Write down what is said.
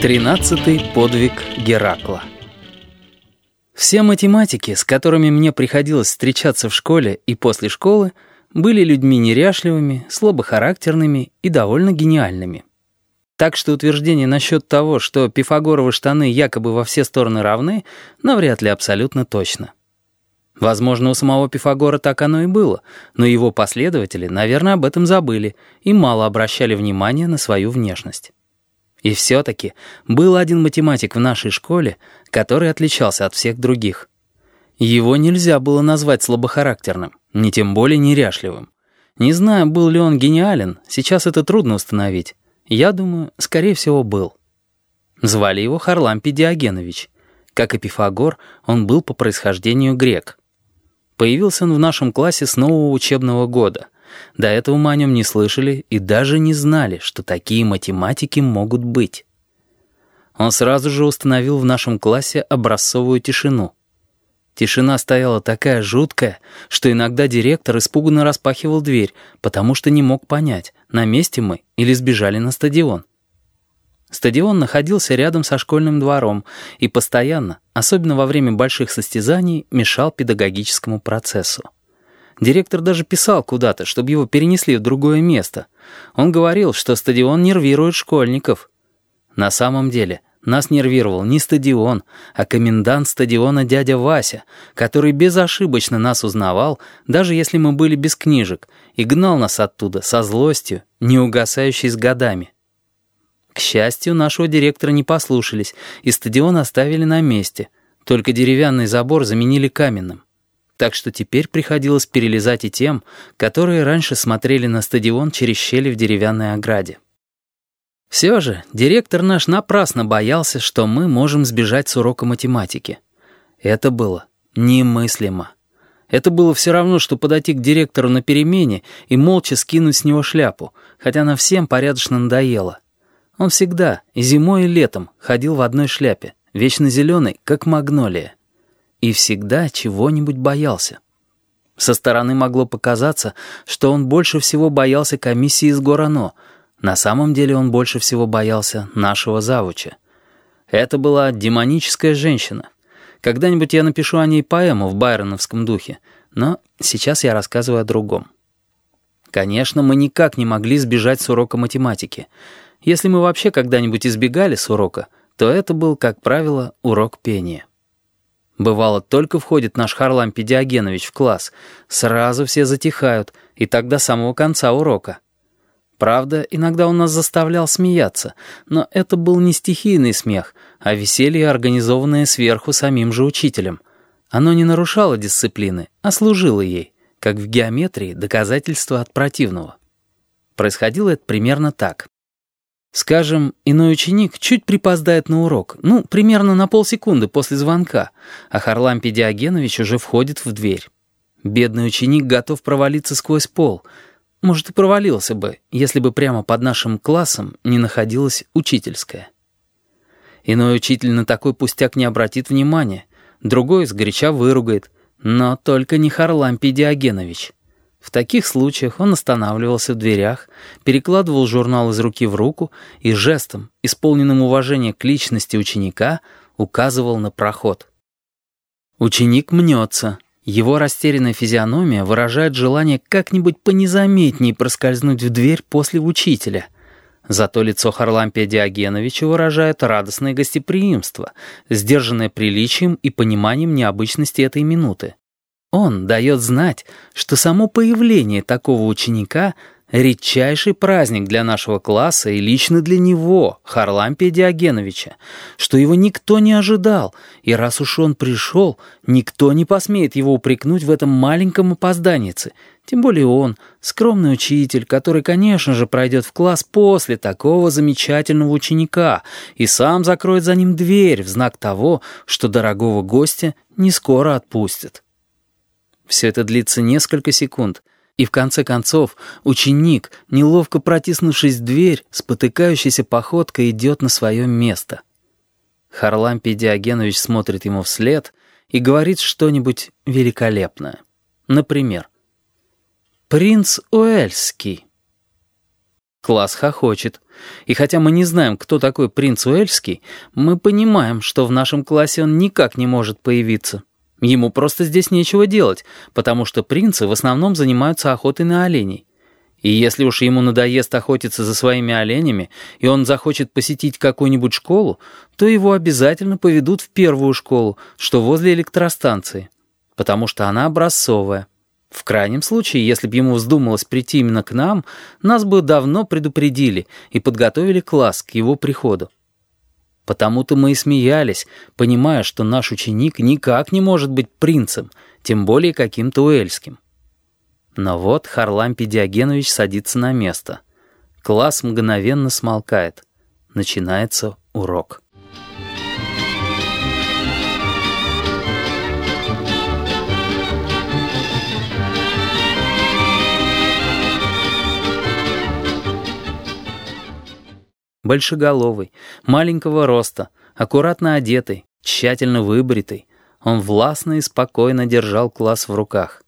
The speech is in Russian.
Тринадцатый подвиг Геракла Все математики, с которыми мне приходилось встречаться в школе и после школы, были людьми неряшливыми, слабохарактерными и довольно гениальными. Так что утверждение насчет того, что пифагоровы штаны якобы во все стороны равны, навряд ли абсолютно точно. Возможно, у самого Пифагора так оно и было, но его последователи, наверное, об этом забыли и мало обращали внимания на свою внешность. И все-таки был один математик в нашей школе, который отличался от всех других. Его нельзя было назвать слабохарактерным, ни тем более неряшливым. Не знаю, был ли он гениален, сейчас это трудно установить. Я думаю, скорее всего, был. Звали его Харлампий Диогенович. Как и Пифагор, он был по происхождению грек. Появился он в нашем классе с нового учебного года — до этого мы о нем не слышали и даже не знали, что такие математики могут быть. Он сразу же установил в нашем классе образцовую тишину. Тишина стояла такая жуткая, что иногда директор испуганно распахивал дверь, потому что не мог понять, на месте мы или сбежали на стадион. Стадион находился рядом со школьным двором и постоянно, особенно во время больших состязаний, мешал педагогическому процессу. Директор даже писал куда-то, чтобы его перенесли в другое место. Он говорил, что стадион нервирует школьников. На самом деле, нас нервировал не стадион, а комендант стадиона дядя Вася, который безошибочно нас узнавал, даже если мы были без книжек, и гнал нас оттуда со злостью, не угасающей с годами. К счастью, нашего директора не послушались, и стадион оставили на месте, только деревянный забор заменили каменным так что теперь приходилось перелезать и тем, которые раньше смотрели на стадион через щели в деревянной ограде. Все же директор наш напрасно боялся, что мы можем сбежать с урока математики. Это было немыслимо. Это было все равно, что подойти к директору на перемене и молча скинуть с него шляпу, хотя она всем порядочно надоела. Он всегда, и зимой, и летом, ходил в одной шляпе, вечно зеленой, как магнолия и всегда чего-нибудь боялся. Со стороны могло показаться, что он больше всего боялся комиссии из Горано. На самом деле он больше всего боялся нашего завуча. Это была демоническая женщина. Когда-нибудь я напишу о ней поэму в байроновском духе, но сейчас я рассказываю о другом. Конечно, мы никак не могли сбежать с урока математики. Если мы вообще когда-нибудь избегали с урока, то это был, как правило, урок пения. Бывало, только входит наш Харлампий Диогенович в класс, сразу все затихают, и так до самого конца урока. Правда, иногда он нас заставлял смеяться, но это был не стихийный смех, а веселье, организованное сверху самим же учителем. Оно не нарушало дисциплины, а служило ей, как в геометрии доказательство от противного. Происходило это примерно так. Скажем, иной ученик чуть припоздает на урок, ну, примерно на полсекунды после звонка, а Харлампий Диогенович уже входит в дверь. Бедный ученик готов провалиться сквозь пол. Может, и провалился бы, если бы прямо под нашим классом не находилась учительская. Иной учитель на такой пустяк не обратит внимания, другой сгоряча выругает, но только не Харлампий Диогенович. В таких случаях он останавливался в дверях, перекладывал журнал из руки в руку и жестом, исполненным уважения к личности ученика, указывал на проход. Ученик мнется. Его растерянная физиономия выражает желание как-нибудь понезаметнее проскользнуть в дверь после учителя. Зато лицо Харлампия Диогеновича выражает радостное гостеприимство, сдержанное приличием и пониманием необычности этой минуты. Он дает знать, что само появление такого ученика — редчайший праздник для нашего класса и лично для него, Харлампия Диогеновича, что его никто не ожидал, и раз уж он пришел, никто не посмеет его упрекнуть в этом маленьком опозданице, тем более он, скромный учитель, который, конечно же, пройдет в класс после такого замечательного ученика и сам закроет за ним дверь в знак того, что дорогого гостя не скоро отпустят. Все это длится несколько секунд, и в конце концов ученик, неловко протиснувшись в дверь, спотыкающейся походкой идет на свое место. Харлампий Диогенович смотрит ему вслед и говорит что-нибудь великолепное. Например, «Принц Уэльский». Класс хохочет. И хотя мы не знаем, кто такой принц Уэльский, мы понимаем, что в нашем классе он никак не может появиться. Ему просто здесь нечего делать, потому что принцы в основном занимаются охотой на оленей. И если уж ему надоест охотиться за своими оленями, и он захочет посетить какую-нибудь школу, то его обязательно поведут в первую школу, что возле электростанции, потому что она образцовая. В крайнем случае, если бы ему вздумалось прийти именно к нам, нас бы давно предупредили и подготовили класс к его приходу. Потому-то мы и смеялись, понимая, что наш ученик никак не может быть принцем, тем более каким-то уэльским. Но вот Харлампий Диогенович садится на место. Класс мгновенно смолкает. Начинается урок. Большеголовый, маленького роста, аккуратно одетый, тщательно выбритый, он властно и спокойно держал класс в руках.